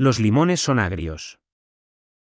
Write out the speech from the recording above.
Los limones son agrios.